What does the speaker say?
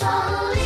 fall